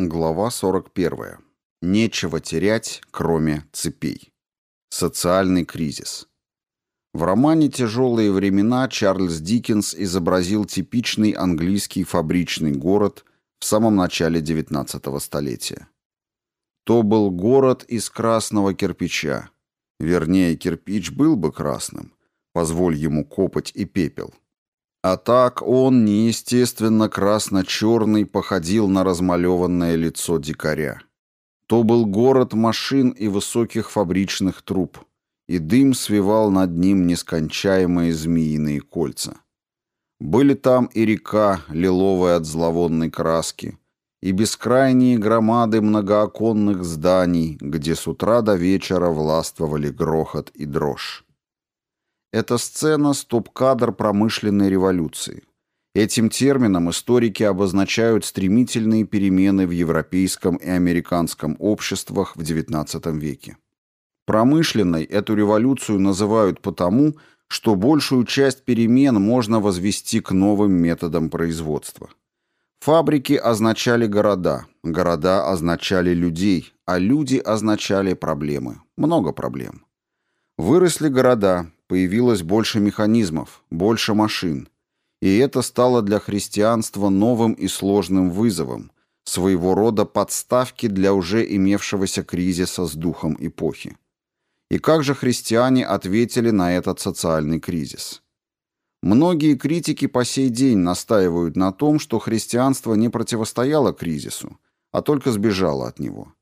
Глава 41. Нечего терять, кроме цепей. Социальный кризис. В романе «Тяжелые времена» Чарльз Диккенс изобразил типичный английский фабричный город в самом начале XIX столетия. То был город из красного кирпича. Вернее, кирпич был бы красным, позволь ему копоть и пепел. А так он, неестественно красно-черный, походил на размалеванное лицо дикаря. То был город машин и высоких фабричных труб, и дым свивал над ним нескончаемые змеиные кольца. Были там и река, лиловая от зловонной краски, и бескрайние громады многооконных зданий, где с утра до вечера властвовали грохот и дрожь. Эта сцена – стоп-кадр промышленной революции. Этим термином историки обозначают стремительные перемены в европейском и американском обществах в XIX веке. Промышленной эту революцию называют потому, что большую часть перемен можно возвести к новым методам производства. Фабрики означали города, города означали людей, а люди означали проблемы, много проблем. Выросли города, появилось больше механизмов, больше машин. И это стало для христианства новым и сложным вызовом, своего рода подставки для уже имевшегося кризиса с духом эпохи. И как же христиане ответили на этот социальный кризис? Многие критики по сей день настаивают на том, что христианство не противостояло кризису, а только сбежало от него.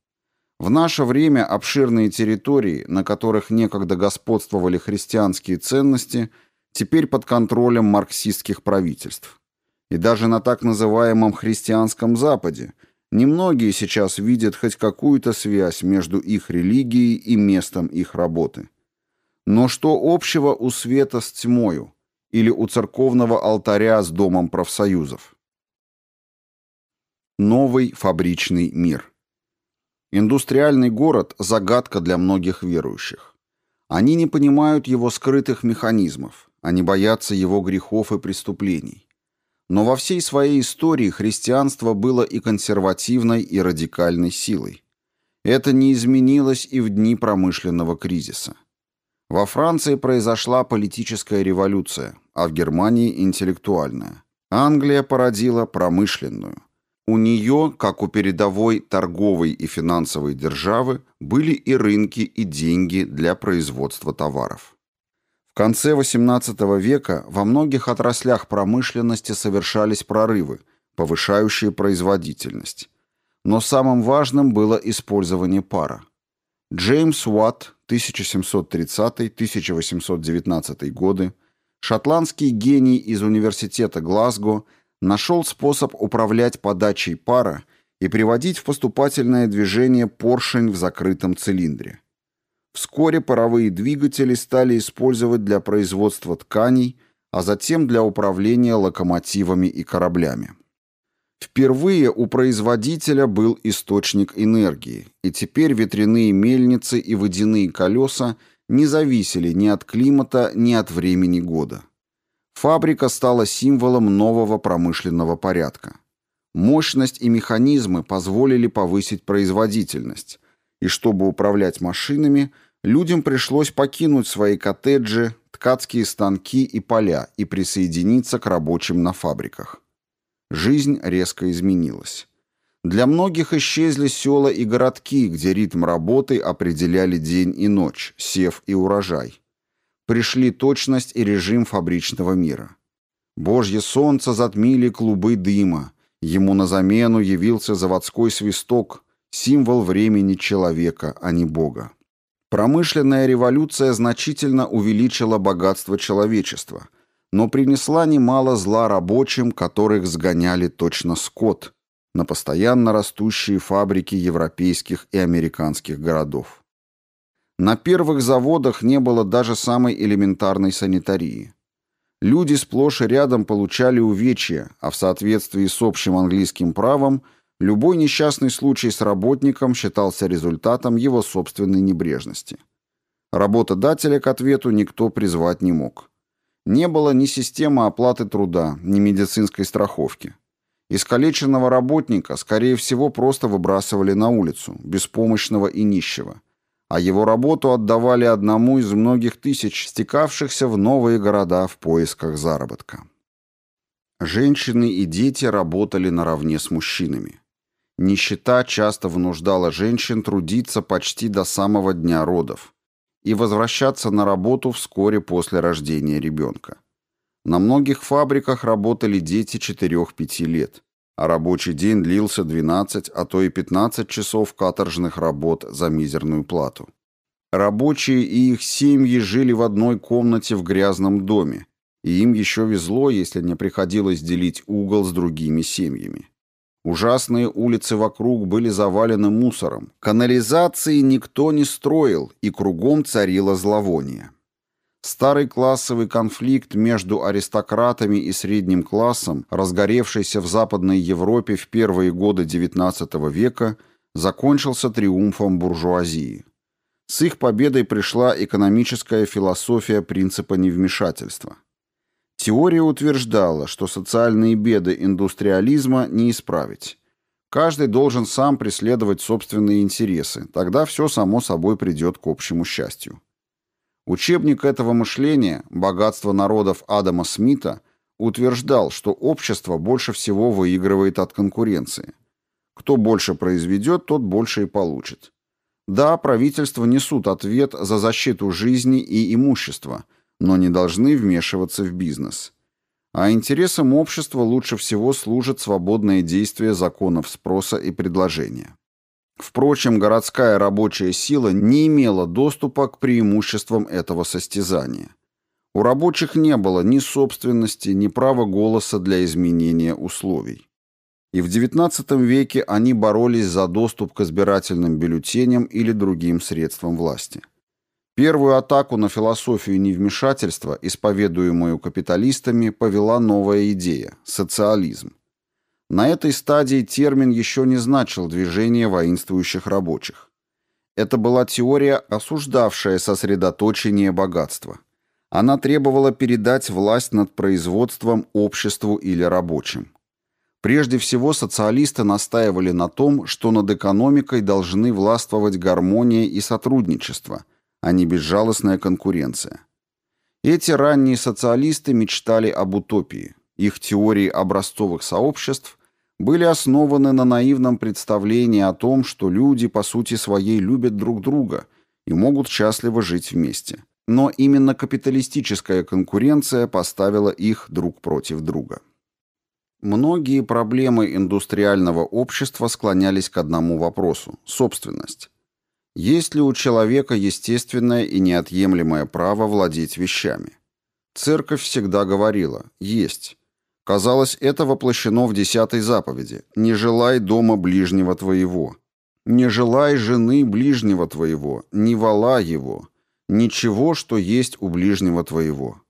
В наше время обширные территории, на которых некогда господствовали христианские ценности, теперь под контролем марксистских правительств. И даже на так называемом христианском Западе немногие сейчас видят хоть какую-то связь между их религией и местом их работы. Но что общего у света с тьмою или у церковного алтаря с домом профсоюзов? Новый фабричный мир – Индустриальный город – загадка для многих верующих. Они не понимают его скрытых механизмов, они боятся его грехов и преступлений. Но во всей своей истории христианство было и консервативной, и радикальной силой. Это не изменилось и в дни промышленного кризиса. Во Франции произошла политическая революция, а в Германии – интеллектуальная. Англия породила промышленную. У нее, как у передовой торговой и финансовой державы, были и рынки, и деньги для производства товаров. В конце XVIII века во многих отраслях промышленности совершались прорывы, повышающие производительность. Но самым важным было использование пара. Джеймс Уатт, 1730-1819 годы, шотландский гений из университета Глазго – нашел способ управлять подачей пара и приводить в поступательное движение поршень в закрытом цилиндре. Вскоре паровые двигатели стали использовать для производства тканей, а затем для управления локомотивами и кораблями. Впервые у производителя был источник энергии, и теперь ветряные мельницы и водяные колеса не зависели ни от климата, ни от времени года. Фабрика стала символом нового промышленного порядка. Мощность и механизмы позволили повысить производительность, и чтобы управлять машинами, людям пришлось покинуть свои коттеджи, ткацкие станки и поля и присоединиться к рабочим на фабриках. Жизнь резко изменилась. Для многих исчезли села и городки, где ритм работы определяли день и ночь, сев и урожай пришли точность и режим фабричного мира. Божье солнце затмили клубы дыма, ему на замену явился заводской свисток, символ времени человека, а не Бога. Промышленная революция значительно увеличила богатство человечества, но принесла немало зла рабочим, которых сгоняли точно скот на постоянно растущие фабрики европейских и американских городов. На первых заводах не было даже самой элементарной санитарии. Люди сплошь и рядом получали увечья, а в соответствии с общим английским правом любой несчастный случай с работником считался результатом его собственной небрежности. Работодателя к ответу никто призвать не мог. Не было ни системы оплаты труда, ни медицинской страховки. Искалеченного работника, скорее всего, просто выбрасывали на улицу, беспомощного и нищего. А его работу отдавали одному из многих тысяч, стекавшихся в новые города в поисках заработка. Женщины и дети работали наравне с мужчинами. Нищета часто вынуждала женщин трудиться почти до самого дня родов и возвращаться на работу вскоре после рождения ребенка. На многих фабриках работали дети 4-5 лет, а рабочий день длился 12, а то и 15 часов каторжных работ за мизерную плату. Рабочие и их семьи жили в одной комнате в грязном доме, и им еще везло, если не приходилось делить угол с другими семьями. Ужасные улицы вокруг были завалены мусором, канализации никто не строил, и кругом царило зловоние. Старый классовый конфликт между аристократами и средним классом, разгоревшийся в Западной Европе в первые годы XIX века, закончился триумфом буржуазии. С их победой пришла экономическая философия принципа невмешательства. Теория утверждала, что социальные беды индустриализма не исправить. Каждый должен сам преследовать собственные интересы, тогда все само собой придет к общему счастью. Учебник этого мышления «Богатство народов» Адама Смита утверждал, что общество больше всего выигрывает от конкуренции. Кто больше произведет, тот больше и получит. Да, правительства несут ответ за защиту жизни и имущества, но не должны вмешиваться в бизнес. А интересам общества лучше всего служит свободное действие законов спроса и предложения. Впрочем, городская рабочая сила не имела доступа к преимуществам этого состязания. У рабочих не было ни собственности, ни права голоса для изменения условий. И в XIX веке они боролись за доступ к избирательным бюллетеням или другим средствам власти. Первую атаку на философию невмешательства, исповедуемую капиталистами, повела новая идея – социализм. На этой стадии термин еще не значил движение воинствующих рабочих. Это была теория, осуждавшая сосредоточение богатства. Она требовала передать власть над производством обществу или рабочим. Прежде всего, социалисты настаивали на том, что над экономикой должны властвовать гармония и сотрудничество, а не безжалостная конкуренция. Эти ранние социалисты мечтали об утопии. Их теории образцовых сообществ были основаны на наивном представлении о том, что люди по сути своей любят друг друга и могут счастливо жить вместе. Но именно капиталистическая конкуренция поставила их друг против друга. Многие проблемы индустриального общества склонялись к одному вопросу – собственность. Есть ли у человека естественное и неотъемлемое право владеть вещами? Церковь всегда говорила – есть. Казалось, это воплощено в десятой заповеди «Не желай дома ближнего твоего». «Не желай жены ближнего твоего, не вала его, ничего, что есть у ближнего твоего».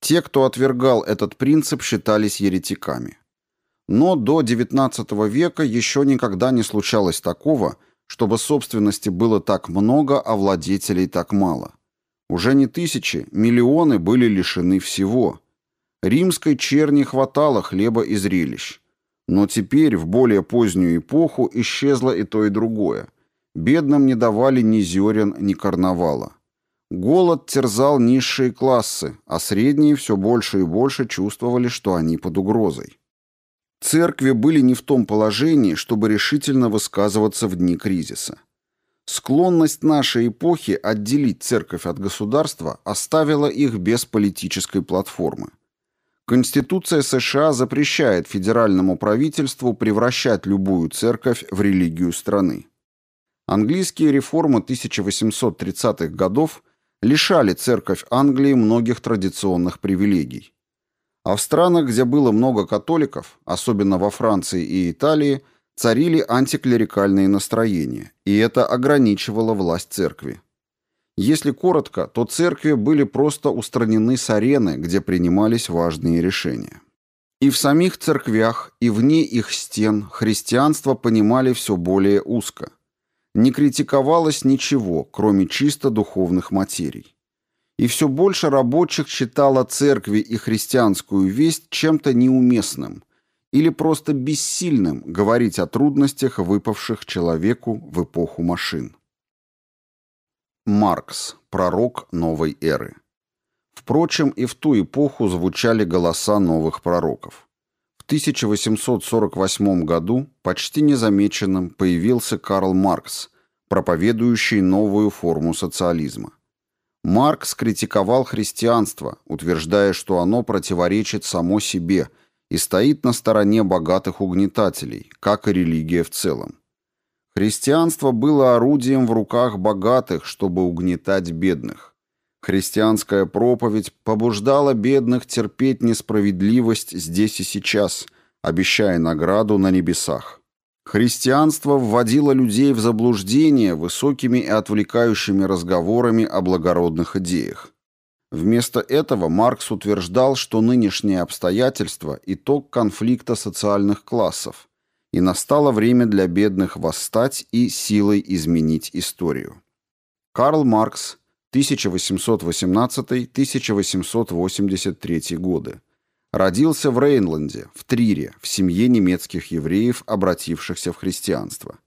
Те, кто отвергал этот принцип, считались еретиками. Но до XIX века еще никогда не случалось такого, чтобы собственности было так много, а владетелей так мало. Уже не тысячи, миллионы были лишены всего – Римской черни хватало хлеба и зрелищ. Но теперь, в более позднюю эпоху, исчезло и то, и другое. Бедным не давали ни зерен, ни карнавала. Голод терзал низшие классы, а средние все больше и больше чувствовали, что они под угрозой. Церкви были не в том положении, чтобы решительно высказываться в дни кризиса. Склонность нашей эпохи отделить церковь от государства оставила их без политической платформы. Конституция США запрещает федеральному правительству превращать любую церковь в религию страны. Английские реформы 1830-х годов лишали церковь Англии многих традиционных привилегий. А в странах, где было много католиков, особенно во Франции и Италии, царили антиклерикальные настроения, и это ограничивало власть церкви. Если коротко, то церкви были просто устранены с арены, где принимались важные решения. И в самих церквях, и вне их стен христианство понимали все более узко. Не критиковалось ничего, кроме чисто духовных материй. И все больше рабочих считало церкви и христианскую весть чем-то неуместным или просто бессильным говорить о трудностях, выпавших человеку в эпоху машин. Маркс, пророк новой эры. Впрочем, и в ту эпоху звучали голоса новых пророков. В 1848 году почти незамеченным появился Карл Маркс, проповедующий новую форму социализма. Маркс критиковал христианство, утверждая, что оно противоречит само себе и стоит на стороне богатых угнетателей, как и религия в целом. Христианство было орудием в руках богатых, чтобы угнетать бедных. Христианская проповедь побуждала бедных терпеть несправедливость здесь и сейчас, обещая награду на небесах. Христианство вводило людей в заблуждение высокими и отвлекающими разговорами о благородных идеях. Вместо этого Маркс утверждал, что нынешние обстоятельства – итог конфликта социальных классов, и настало время для бедных восстать и силой изменить историю. Карл Маркс, 1818-1883 годы. Родился в Рейнланде, в Трире, в семье немецких евреев, обратившихся в христианство.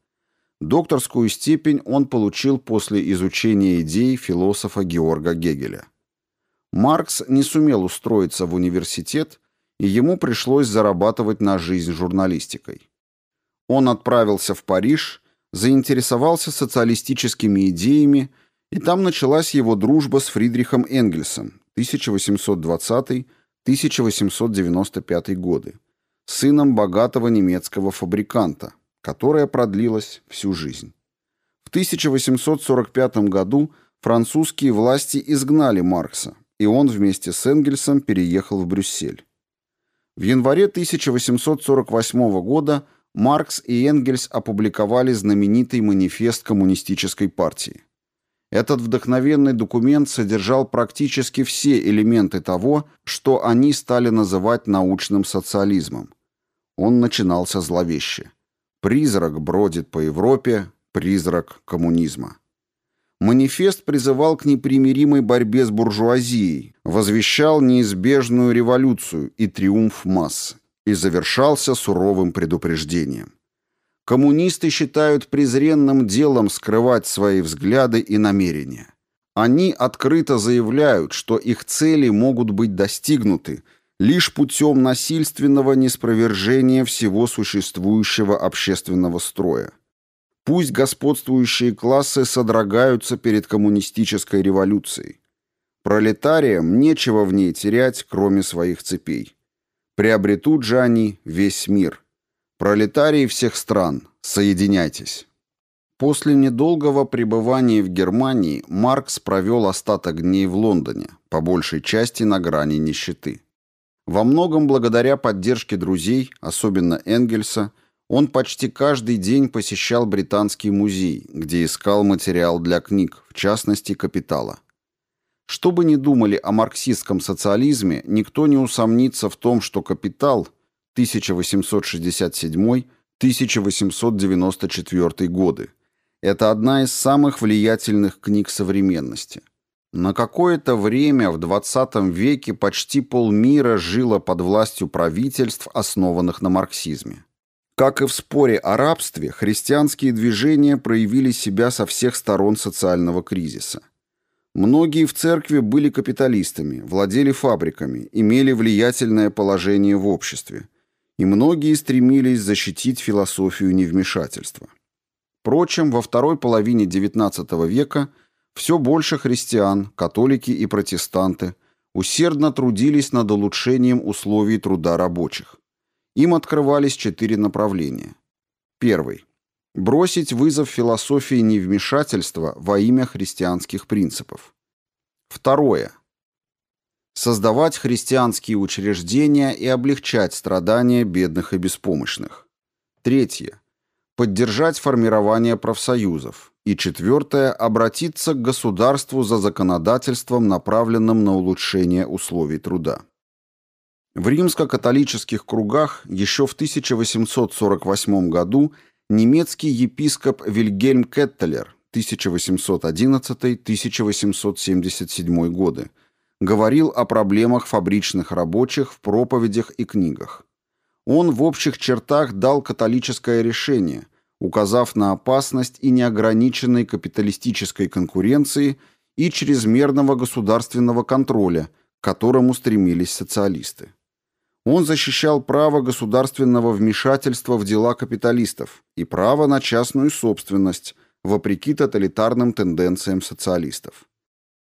Докторскую степень он получил после изучения идей философа Георга Гегеля. Маркс не сумел устроиться в университет, и ему пришлось зарабатывать на жизнь журналистикой. Он отправился в Париж, заинтересовался социалистическими идеями, и там началась его дружба с Фридрихом Энгельсом 1820-1895 годы, сыном богатого немецкого фабриканта, которая продлилась всю жизнь. В 1845 году французские власти изгнали Маркса, и он вместе с Энгельсом переехал в Брюссель. В январе 1848 года Маркс и Энгельс опубликовали знаменитый манифест коммунистической партии. Этот вдохновенный документ содержал практически все элементы того, что они стали называть научным социализмом. Он начинался зловеще. Призрак бродит по Европе, призрак коммунизма. Манифест призывал к непримиримой борьбе с буржуазией, возвещал неизбежную революцию и триумф масс и завершался суровым предупреждением. Коммунисты считают презренным делом скрывать свои взгляды и намерения. Они открыто заявляют, что их цели могут быть достигнуты лишь путем насильственного неспровержения всего существующего общественного строя. Пусть господствующие классы содрогаются перед коммунистической революцией. Пролетариям нечего в ней терять, кроме своих цепей. Приобретут же они весь мир. Пролетарии всех стран, соединяйтесь. После недолгого пребывания в Германии Маркс провел остаток дней в Лондоне, по большей части на грани нищеты. Во многом благодаря поддержке друзей, особенно Энгельса, он почти каждый день посещал Британский музей, где искал материал для книг, в частности «Капитала». Что бы ни думали о марксистском социализме, никто не усомнится в том, что «Капитал» 1867-1894 годы – это одна из самых влиятельных книг современности. На какое-то время в XX веке почти полмира жило под властью правительств, основанных на марксизме. Как и в споре о рабстве, христианские движения проявили себя со всех сторон социального кризиса – Многие в церкви были капиталистами, владели фабриками, имели влиятельное положение в обществе, и многие стремились защитить философию невмешательства. Впрочем, во второй половине XIX века все больше христиан, католики и протестанты усердно трудились над улучшением условий труда рабочих. Им открывались четыре направления. Первый бросить вызов философии невмешательства во имя христианских принципов. Второе. Создавать христианские учреждения и облегчать страдания бедных и беспомощных. Третье. Поддержать формирование профсоюзов. И четвертое. Обратиться к государству за законодательством, направленным на улучшение условий труда. В римско-католических кругах еще в 1848 году немецкий епископ Вильгельм Кеттелер 1811-1877 годы говорил о проблемах фабричных рабочих в проповедях и книгах. Он в общих чертах дал католическое решение, указав на опасность и неограниченной капиталистической конкуренции и чрезмерного государственного контроля, к которому стремились социалисты. Он защищал право государственного вмешательства в дела капиталистов и право на частную собственность, вопреки тоталитарным тенденциям социалистов.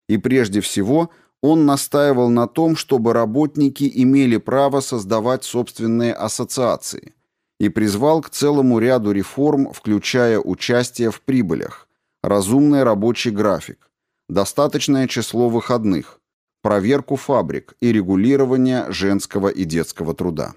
И прежде всего он настаивал на том, чтобы работники имели право создавать собственные ассоциации и призвал к целому ряду реформ, включая участие в прибылях, разумный рабочий график, достаточное число выходных, проверку фабрик и регулирование женского и детского труда.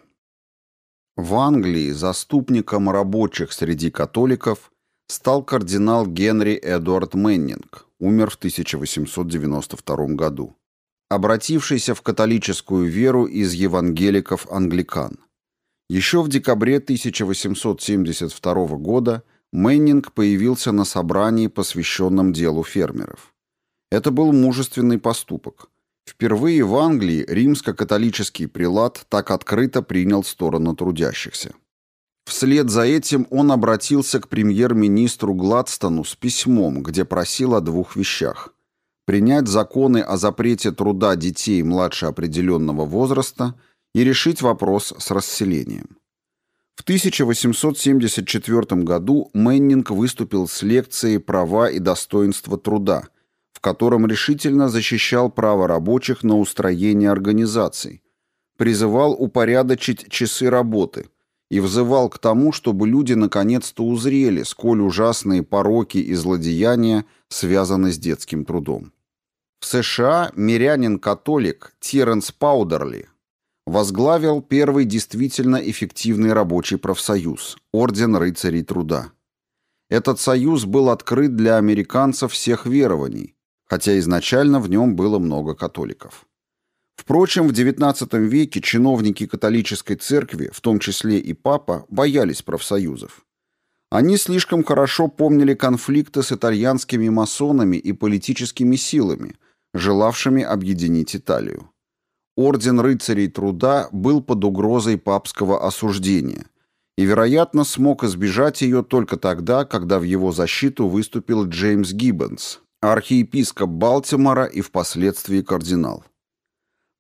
В Англии заступником рабочих среди католиков стал кардинал Генри Эдуард Меннинг, умер в 1892 году, обратившийся в католическую веру из евангеликов-англикан. Еще в декабре 1872 года Меннинг появился на собрании, посвященном делу фермеров. Это был мужественный поступок – Впервые в Англии римско-католический прилад так открыто принял сторону трудящихся. Вслед за этим он обратился к премьер-министру Гладстону с письмом, где просил о двух вещах. Принять законы о запрете труда детей младше определенного возраста и решить вопрос с расселением. В 1874 году Меннинг выступил с лекцией «Права и достоинство труда», котором решительно защищал право рабочих на устроение организаций, призывал упорядочить часы работы и взывал к тому, чтобы люди наконец-то узрели, сколь ужасные пороки и злодеяния связаны с детским трудом. В США мирянин-католик Теренс Паудерли возглавил первый действительно эффективный рабочий профсоюз – Орден рыцарей труда. Этот союз был открыт для американцев всех верований, хотя изначально в нем было много католиков. Впрочем, в XIX веке чиновники католической церкви, в том числе и папа, боялись профсоюзов. Они слишком хорошо помнили конфликты с итальянскими масонами и политическими силами, желавшими объединить Италию. Орден рыцарей труда был под угрозой папского осуждения и, вероятно, смог избежать ее только тогда, когда в его защиту выступил Джеймс Гиббонс, архиепископ Балтимора и впоследствии кардинал.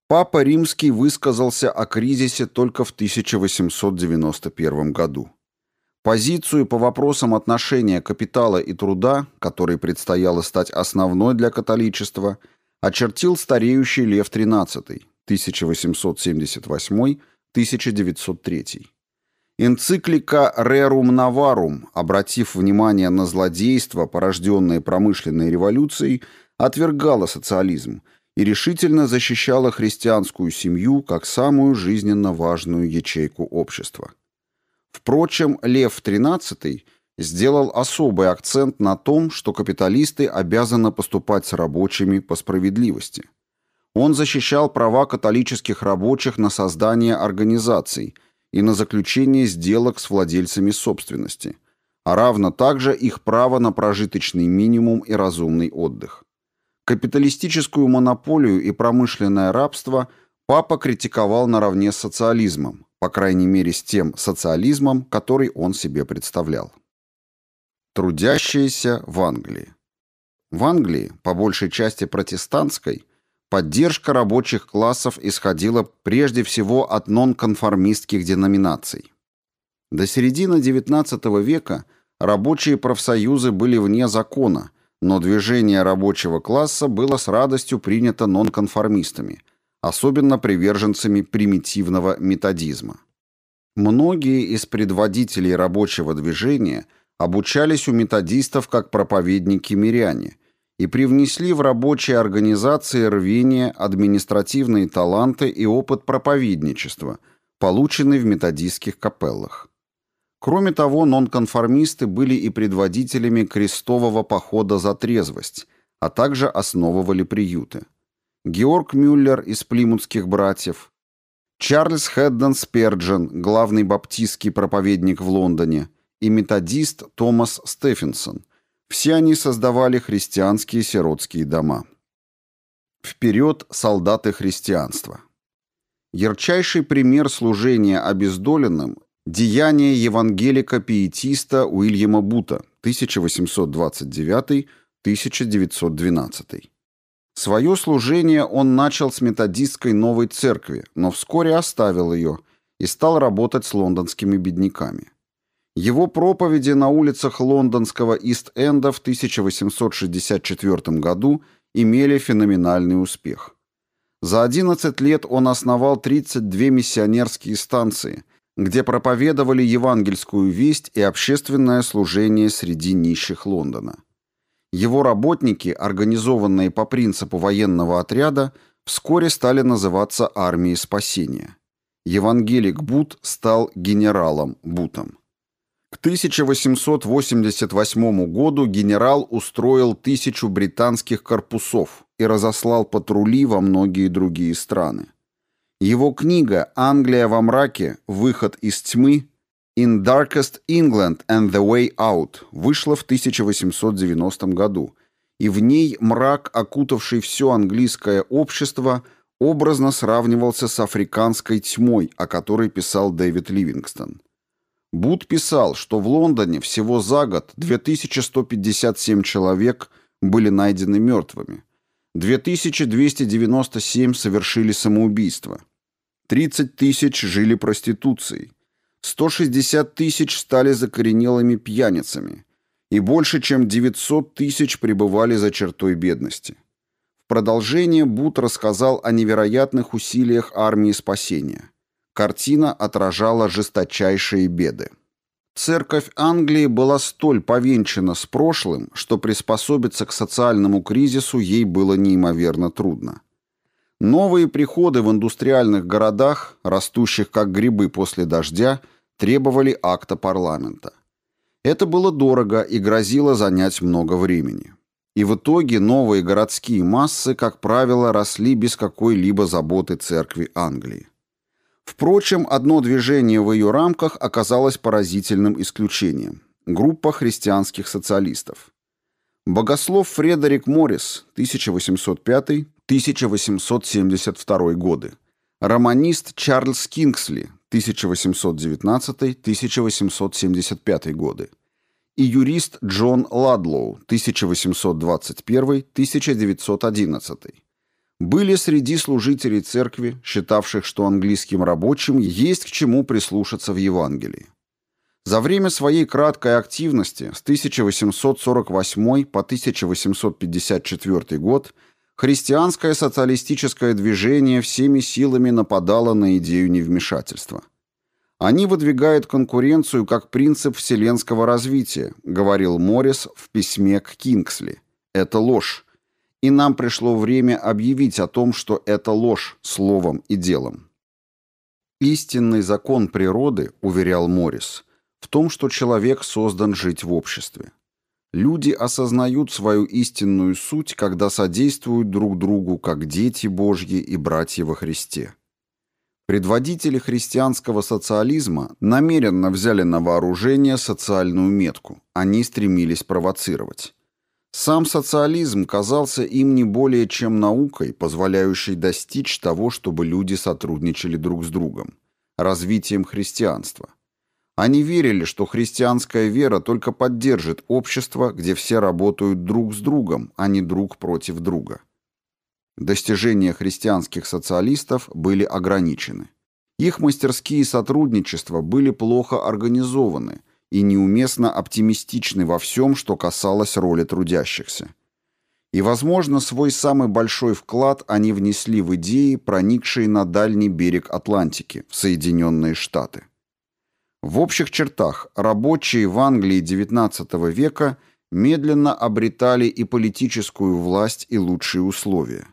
Папа Римский высказался о кризисе только в 1891 году. Позицию по вопросам отношения капитала и труда, которой предстояло стать основной для католичества, очертил стареющий Лев XIII 1878-1903. Энциклика «Rerum Navarum», обратив внимание на злодейства, порожденные промышленной революцией, отвергала социализм и решительно защищала христианскую семью как самую жизненно важную ячейку общества. Впрочем, Лев XIII сделал особый акцент на том, что капиталисты обязаны поступать с рабочими по справедливости. Он защищал права католических рабочих на создание организаций – и на заключение сделок с владельцами собственности, а равно также их право на прожиточный минимум и разумный отдых. Капиталистическую монополию и промышленное рабство папа критиковал наравне с социализмом, по крайней мере с тем социализмом, который он себе представлял. Трудящиеся в Англии. В Англии, по большей части протестантской, Поддержка рабочих классов исходила прежде всего от нонконформистских деноминаций. До середины XIX века рабочие профсоюзы были вне закона, но движение рабочего класса было с радостью принято нонконформистами, особенно приверженцами примитивного методизма. Многие из предводителей рабочего движения обучались у методистов как проповедники-миряне – и привнесли в рабочие организации рвение, административные таланты и опыт проповедничества, полученный в методистских капеллах. Кроме того, нонконформисты были и предводителями крестового похода за трезвость, а также основывали приюты. Георг Мюллер из плимутских братьев, Чарльз Хэдден Сперджен, главный баптистский проповедник в Лондоне, и методист Томас Стефенсон – все они создавали христианские сиротские дома. Вперед, солдаты христианства! Ярчайший пример служения обездоленным – деяние евангелика-пиетиста Уильяма Бута, 1829-1912. Свое служение он начал с методистской новой церкви, но вскоре оставил ее и стал работать с лондонскими бедняками. Его проповеди на улицах лондонского Ист-Энда в 1864 году имели феноменальный успех. За 11 лет он основал 32 миссионерские станции, где проповедовали евангельскую весть и общественное служение среди нищих Лондона. Его работники, организованные по принципу военного отряда, вскоре стали называться армией спасения. Евангелик Бут стал генералом Бутом. К 1888 году генерал устроил тысячу британских корпусов и разослал патрули во многие другие страны. Его книга «Англия во мраке. Выход из тьмы» «In Darkest England and the Way Out» вышла в 1890 году, и в ней мрак, окутавший все английское общество, образно сравнивался с африканской тьмой, о которой писал Дэвид Ливингстон. Буд писал, что в Лондоне всего за год 2157 человек были найдены мертвыми, 2297 совершили самоубийство, 30 тысяч жили проституцией, 160 тысяч стали закоренелыми пьяницами, и больше чем 900 тысяч пребывали за чертой бедности. В продолжение Бут рассказал о невероятных усилиях армии спасения – Картина отражала жесточайшие беды. Церковь Англии была столь повенчана с прошлым, что приспособиться к социальному кризису ей было неимоверно трудно. Новые приходы в индустриальных городах, растущих как грибы после дождя, требовали акта парламента. Это было дорого и грозило занять много времени. И в итоге новые городские массы, как правило, росли без какой-либо заботы церкви Англии. Впрочем, одно движение в ее рамках оказалось поразительным исключением – группа христианских социалистов. Богослов Фредерик Моррис, 1805-1872 годы, романист Чарльз Кингсли, 1819-1875 годы, и юрист Джон Ладлоу, 1821-1911, были среди служителей церкви, считавших, что английским рабочим есть к чему прислушаться в Евангелии. За время своей краткой активности с 1848 по 1854 год христианское социалистическое движение всеми силами нападало на идею невмешательства. Они выдвигают конкуренцию как принцип вселенского развития, говорил Моррис в письме к Кингсли. Это ложь и нам пришло время объявить о том, что это ложь словом и делом. Истинный закон природы, уверял Моррис, в том, что человек создан жить в обществе. Люди осознают свою истинную суть, когда содействуют друг другу как дети Божьи и братья во Христе. Предводители христианского социализма намеренно взяли на вооружение социальную метку. Они стремились провоцировать. Сам социализм казался им не более чем наукой, позволяющей достичь того, чтобы люди сотрудничали друг с другом, развитием христианства. Они верили, что христианская вера только поддержит общество, где все работают друг с другом, а не друг против друга. Достижения христианских социалистов были ограничены. Их мастерские сотрудничества были плохо организованы – и неуместно оптимистичны во всем, что касалось роли трудящихся. И, возможно, свой самый большой вклад они внесли в идеи, проникшие на дальний берег Атлантики, в Соединенные Штаты. В общих чертах рабочие в Англии XIX века медленно обретали и политическую власть, и лучшие условия.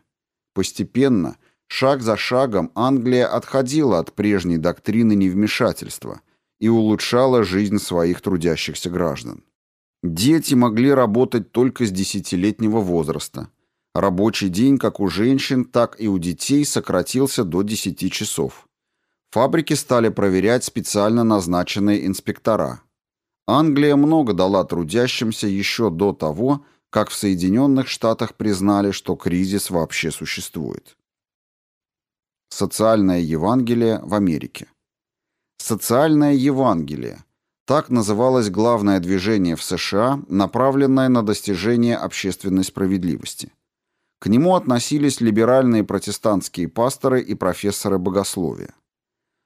Постепенно, шаг за шагом, Англия отходила от прежней доктрины невмешательства – и улучшала жизнь своих трудящихся граждан. Дети могли работать только с десятилетнего возраста. Рабочий день как у женщин, так и у детей сократился до 10 часов. Фабрики стали проверять специально назначенные инспектора. Англия много дала трудящимся еще до того, как в Соединенных Штатах признали, что кризис вообще существует. Социальное Евангелие в Америке. Социальное Евангелие – так называлось главное движение в США, направленное на достижение общественной справедливости. К нему относились либеральные протестантские пасторы и профессоры богословия.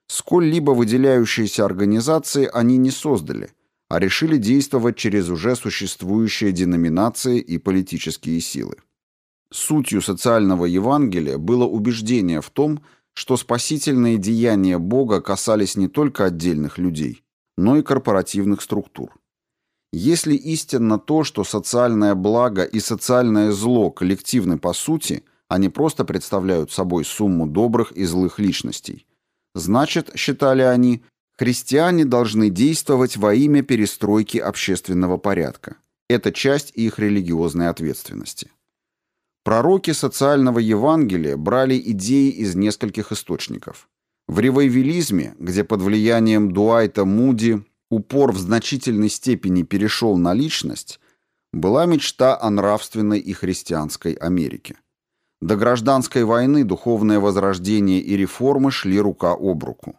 Сколь-либо выделяющиеся организации они не создали, а решили действовать через уже существующие деноминации и политические силы. Сутью социального Евангелия было убеждение в том, что спасительные деяния Бога касались не только отдельных людей, но и корпоративных структур. Если истинно то, что социальное благо и социальное зло коллективны по сути, они просто представляют собой сумму добрых и злых личностей, значит, считали они, христиане должны действовать во имя перестройки общественного порядка. Это часть их религиозной ответственности. Пророки социального Евангелия брали идеи из нескольких источников. В ревайвелизме, где под влиянием Дуайта Муди упор в значительной степени перешел на личность, была мечта о нравственной и христианской Америке. До гражданской войны духовное возрождение и реформы шли рука об руку.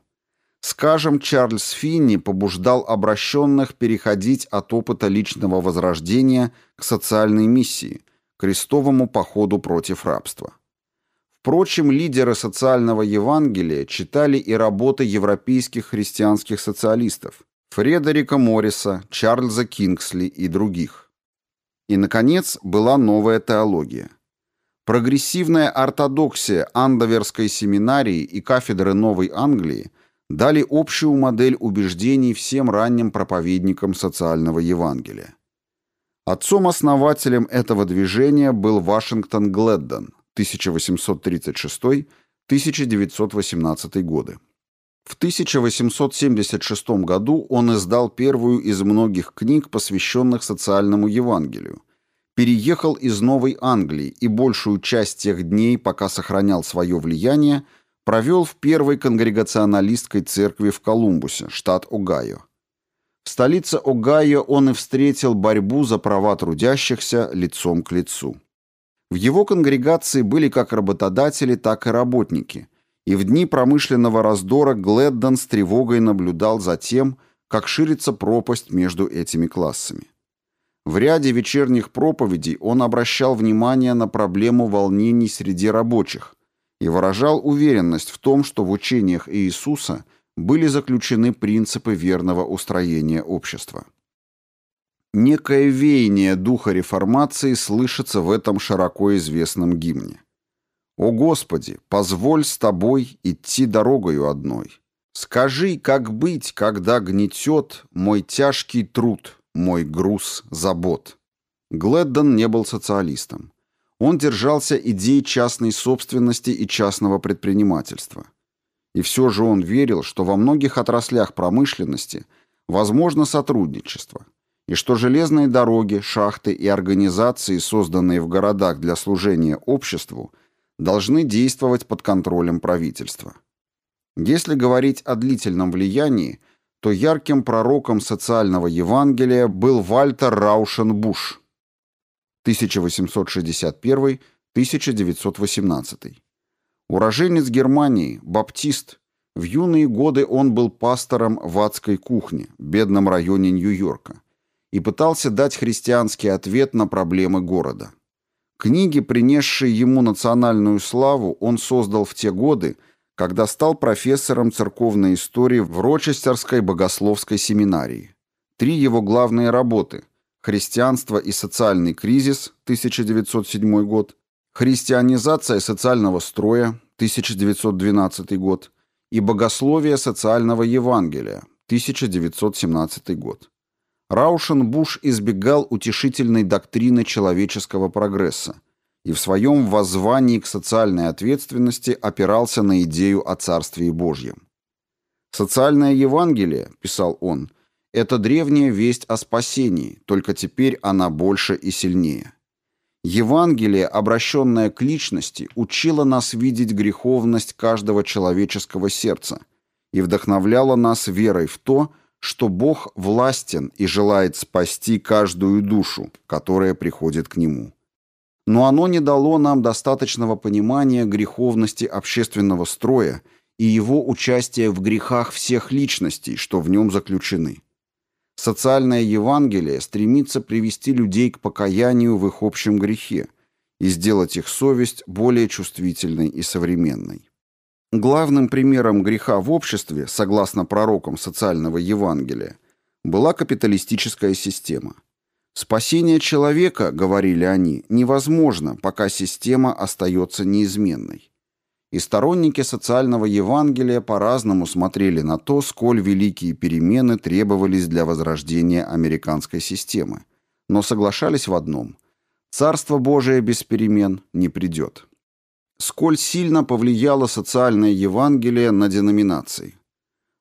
Скажем, Чарльз Финни побуждал обращенных переходить от опыта личного возрождения к социальной миссии, крестовому походу против рабства. Впрочем, лидеры социального Евангелия читали и работы европейских христианских социалистов Фредерика Морриса, Чарльза Кингсли и других. И, наконец, была новая теология. Прогрессивная ортодоксия Андоверской семинарии и кафедры Новой Англии дали общую модель убеждений всем ранним проповедникам социального Евангелия. Отцом-основателем этого движения был Вашингтон Гледдон 1836-1918 годы. В 1876 году он издал первую из многих книг, посвященных социальному Евангелию, переехал из Новой Англии и большую часть тех дней, пока сохранял свое влияние, провел в первой конгрегационалистской церкви в Колумбусе, штат Огайо. В столице Огайо он и встретил борьбу за права трудящихся лицом к лицу. В его конгрегации были как работодатели, так и работники, и в дни промышленного раздора Гледдон с тревогой наблюдал за тем, как ширится пропасть между этими классами. В ряде вечерних проповедей он обращал внимание на проблему волнений среди рабочих и выражал уверенность в том, что в учениях Иисуса – были заключены принципы верного устроения общества. Некое веяние духа реформации слышится в этом широко известном гимне. «О Господи, позволь с Тобой идти дорогою одной. Скажи, как быть, когда гнетет мой тяжкий труд, мой груз забот». Гледдон не был социалистом. Он держался идей частной собственности и частного предпринимательства – и все же он верил, что во многих отраслях промышленности возможно сотрудничество, и что железные дороги, шахты и организации, созданные в городах для служения обществу, должны действовать под контролем правительства. Если говорить о длительном влиянии, то ярким пророком социального Евангелия был Вальтер Раушенбуш 1861-1918. Уроженец Германии, баптист. В юные годы он был пастором в адской кухне, бедном районе Нью-Йорка, и пытался дать христианский ответ на проблемы города. Книги, принесшие ему национальную славу, он создал в те годы, когда стал профессором церковной истории в Рочестерской богословской семинарии. Три его главные работы «Христианство и социальный кризис» 1907 год, Христианизация социального строя, 1912 год, и Богословие социального Евангелия, 1917 год. Раушенбуш избегал утешительной доктрины человеческого прогресса и в своем воззвании к социальной ответственности опирался на идею о Царствии Божьем. «Социальное Евангелие», — писал он, — «это древняя весть о спасении, только теперь она больше и сильнее». Евангелие, обращенное к личности, учило нас видеть греховность каждого человеческого сердца и вдохновляло нас верой в то, что Бог властен и желает спасти каждую душу, которая приходит к Нему. но оно не дало нам достаточного понимания греховности общественного строя и его участия в грехах всех личностей, что в нем заключены. Социальное Евангелие стремится привести людей к покаянию в их общем грехе и сделать их совесть более чувствительной и современной. Главным примером греха в обществе, согласно пророкам социального Евангелия, была капиталистическая система. Спасение человека, говорили они, невозможно, пока система остается неизменной. И сторонники социального Евангелия по-разному смотрели на то, сколь великие перемены требовались для возрождения американской системы, но соглашались в одном – Царство Божие без перемен не придет. Сколь сильно повлияло социальное Евангелие на деноминации.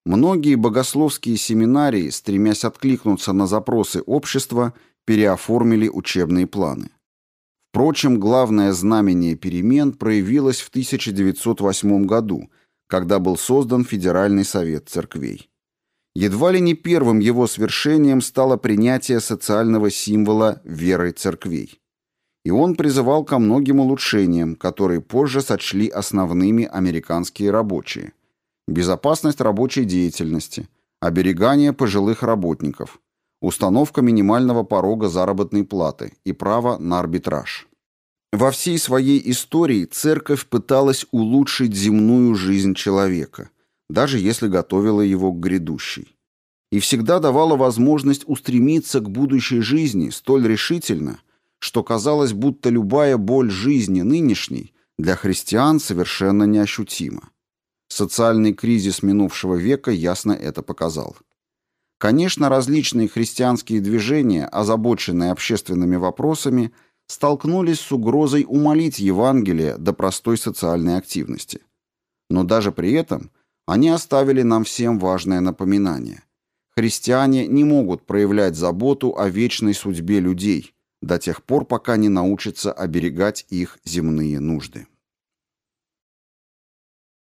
Многие богословские семинарии, стремясь откликнуться на запросы общества, переоформили учебные планы. Впрочем, главное знамение перемен проявилось в 1908 году, когда был создан Федеральный совет церквей. Едва ли не первым его свершением стало принятие социального символа веры церквей. И он призывал ко многим улучшениям, которые позже сочли основными американские рабочие. Безопасность рабочей деятельности, оберегание пожилых работников, установка минимального порога заработной платы и право на арбитраж. Во всей своей истории церковь пыталась улучшить земную жизнь человека, даже если готовила его к грядущей. И всегда давала возможность устремиться к будущей жизни столь решительно, что казалось, будто любая боль жизни нынешней для христиан совершенно неощутима. Социальный кризис минувшего века ясно это показал. Конечно, различные христианские движения, озабоченные общественными вопросами, столкнулись с угрозой умолить Евангелие до простой социальной активности. Но даже при этом они оставили нам всем важное напоминание. Христиане не могут проявлять заботу о вечной судьбе людей до тех пор, пока не научатся оберегать их земные нужды.